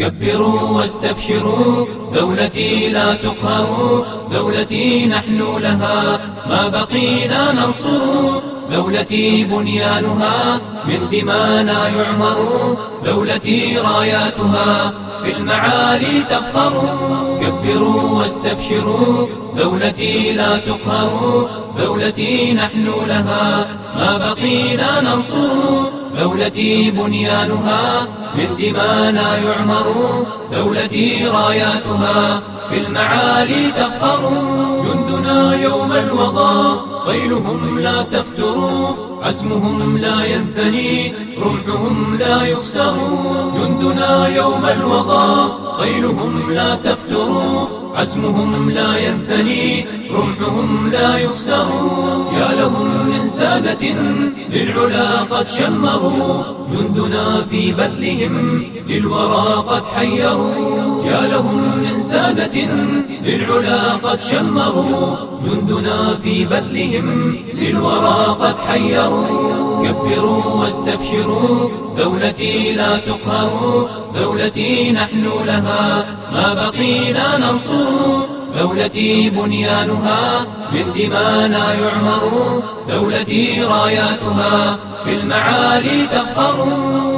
كبروا واستبشروا دولتي لا تقهر دولتي نحن لها ما بقينا ننصر. دولتي بنيانها من دمانا يعمر. دولتي راياتها في المعالي تفخر. كبروا واستبشروا دولتي لا تقهر. دولتي نحن لها ما بقينا ننصر. دولتي بنيانها من دمانا يعمر دولتي راياتها في المعالي تفخر. جندنا يوم الوضاء قيلهم لا تفتروا عزمهم لا ينثني رمحهم لا يكسر. جندنا يوم الوضاء قيلهم لا تفتروا عزمهم لا ينثني رمحهم لا يكسر يا لهم من سادة للعلا قد شمروا. جندنا في بذلهم للورى قد حيروا. يا لهم من سادة للعلا قد شمروا. جندنا في بذلهم للورى قد حيروا. كبروا واستبشروا دولتي لا تقهر دولتي نحن لها ما بقينا ننصر. دولتي بنيانها من دمانا يعمر. دولتي راياتها في المعالي تفخر.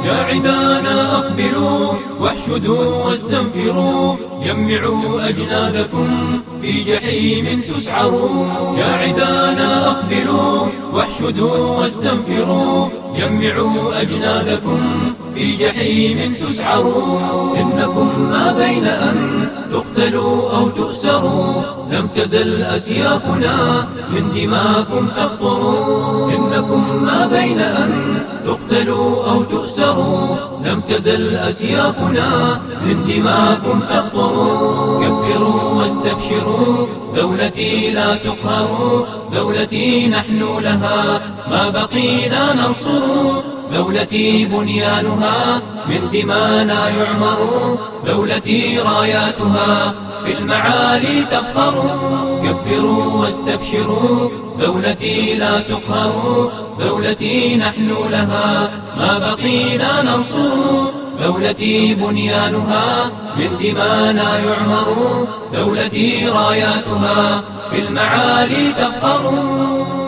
يا عدانا أقبلوا واحشدوا واستنفروا. جمعوا أجنادكم في جحيم تسعروا. يا عدانا أقبلوا واحشدوا واستنفروا. جمعوا أجنادكم في جحيم تسعروا. إنكم ما بين أن تقتلوا أو تؤسروا. لم تزل أسيافنا من دماكم تقطر إنكم ما بين أن تقتلوا أو تؤسروا. لم تزل أسيافنا من دماكم تقطر كبروا واستبشروا. دولتي لا تقهر دولتي نحن لها ما بقينا ننصر. دولتي بنيانها من دمانا يعمر. دولتي راياتها في المعالي تفخر. كبروا واستبشروا دولتي لا تقهر دولتي نحن لها ما بقينا ننصر. دولتي بنيانها من دمانا يعمر. دولتي راياتها في المعالي تفخر.